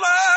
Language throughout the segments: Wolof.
الله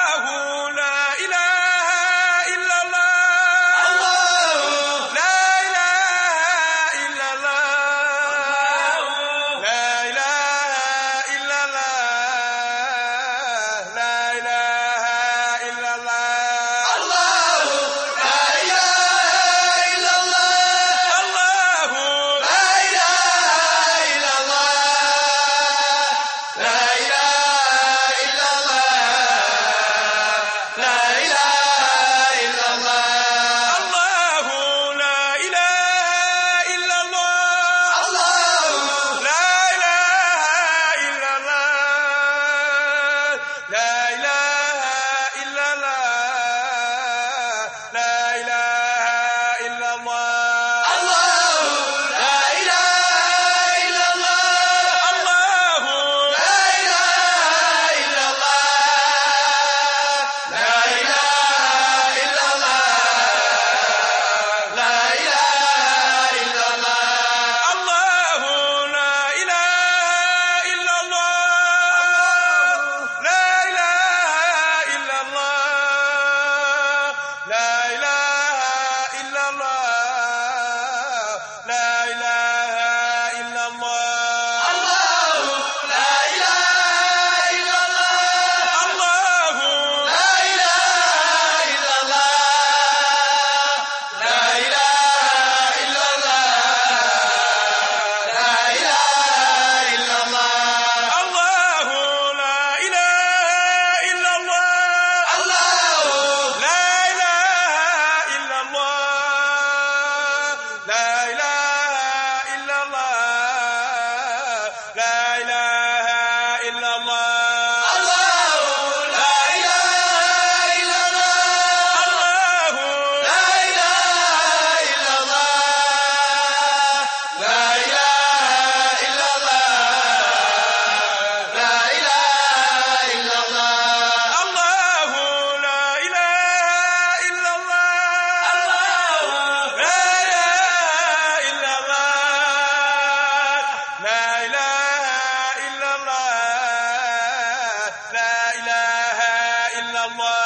الله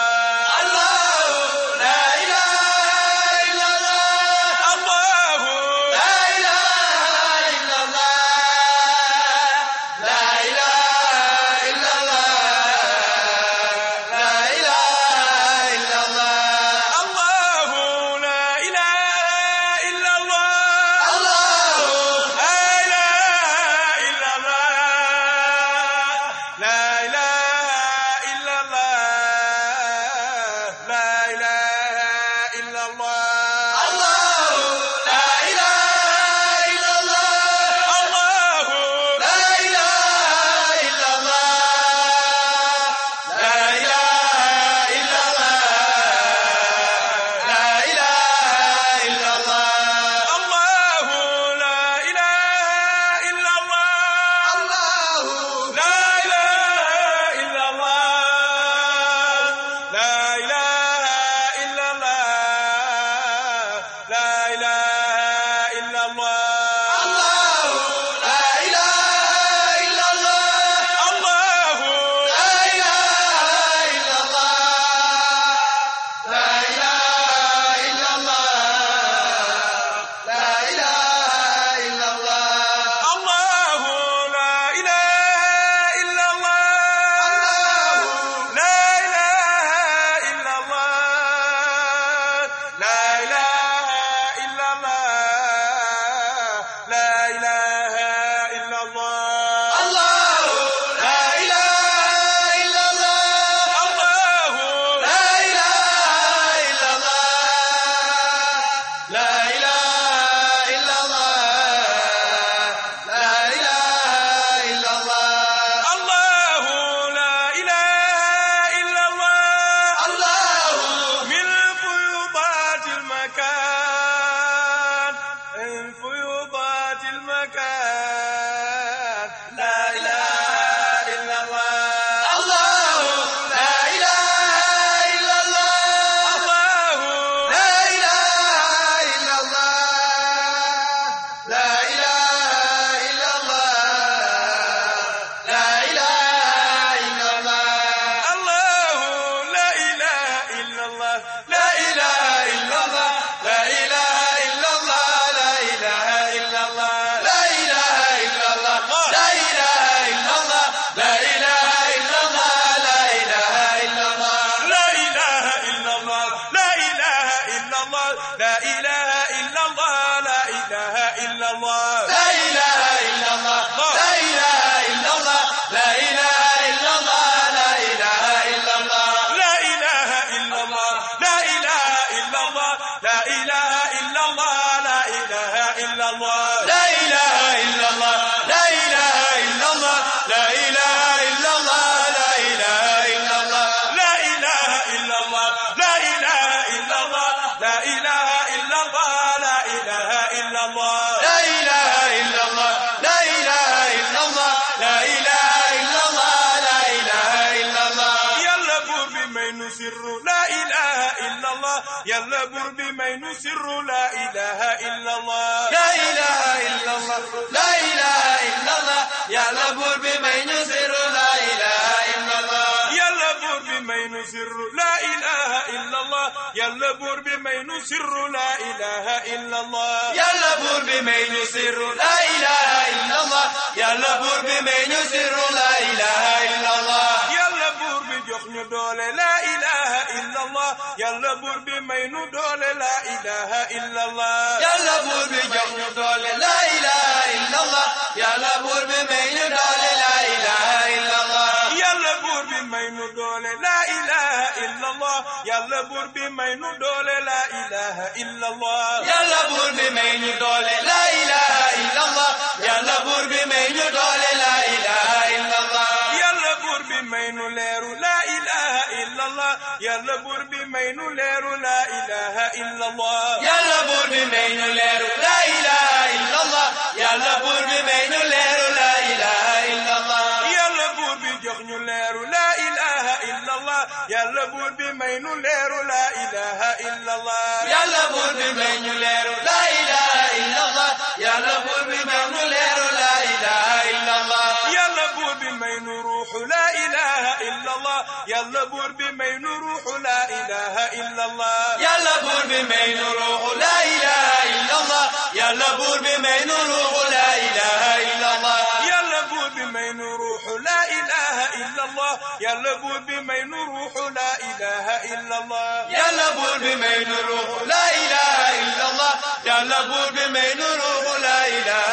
yàlla buur bi may nu sirru la ilaha illa allah la ilaha illa allah la ilaha illa allah yàlla buur bi may nu sirru la ilaha illa allah yàlla buur bi may nu sirru la ilaha illa allah yàlla buur bi may nu sirru la ilaha illa allah yàlla buur bi may nu sirru la ilaha illa allah yàlla buur bi may nu sirru la yàlla buur bi may nu doole la ilaha illallah yàlla buur bi jox nu doole la ilaha illallah yàlla buur bi may nu doole la ilaha illallah yàlla buur bi may nu doole la ilaha illallah yàlla buur bi may nu doole la ilaha illallah yàlla buur bi may nu doole la ilaha illallah yàlla buur bi may nu doole yàlla buur bi may nu leeru laa ilaha illa allah yàlla buur bi may nu leeru laa ilaha illa allah yàlla buur bi may nu leeru laa ilaha illa allah yàlla buur bi jox ñu leeru laa ilaha illa allah yàlla buur bi may nu leeru laa ilaha illa allah yàlla buur bi may nu leeru laa ilaha illa allah yàlla buur bi may nu leeru yàlla buur bi may nu ruuxu laa ilaha illa allah yàlla buur bi may nu ruuxu laa ilaha illa allah yàlla buur bi may nu ruuxu laa ilaha illa allah yàlla buur bi may nu ruuxu laa ilaha illa allah yàlla buur bi may nu ruuxu laa ilaha illa allah yàlla buur bi may nu ruuxu laa ilaha illa allah yàlla buur bi may nu ruuxu laa ilaha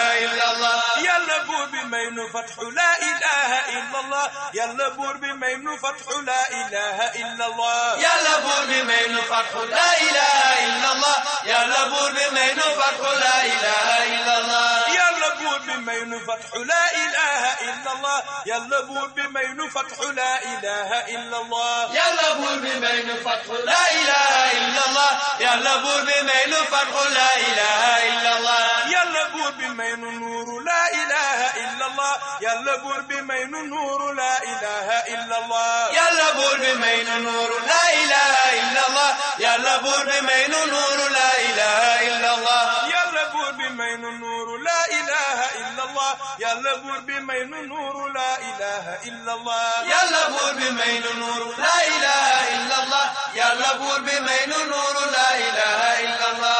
may nu fatxu laa ilaha illa allah yàlla buur bi may nu fatxu laa ilaha illa allah yàlla buur bi may nu fatxu laa ilaha illa allah yàlla buur bi may nu fatxu laa ilaha illa allah yàlla buur bi may nu fatxu laa ilaha illa allah yàlla buur bi may nu fatxu laa ilaha illa allah yàlla buur bi may nu fatxu laa ilaha illa allah yàlla buur bi may nu fatxu laa ilaha illa allah yàlla buur bi may nu nuuru laa yàlla buur bi may nu nuuru laa ilaha illa allah yàlla buur bi may nu nuuru laa ilaha illa allah yàlla buur bi may nu nuuru laa ilaha illa allah yàlla buur bi may nu nuuru laa ilaha illa allah yàlla buur bi may nu nuuru laa ilaha illa allah yàlla buur bi may nu nuuru laa ilaha illa allah yàlla buur bi may nu nuuru laa ilaha illa allah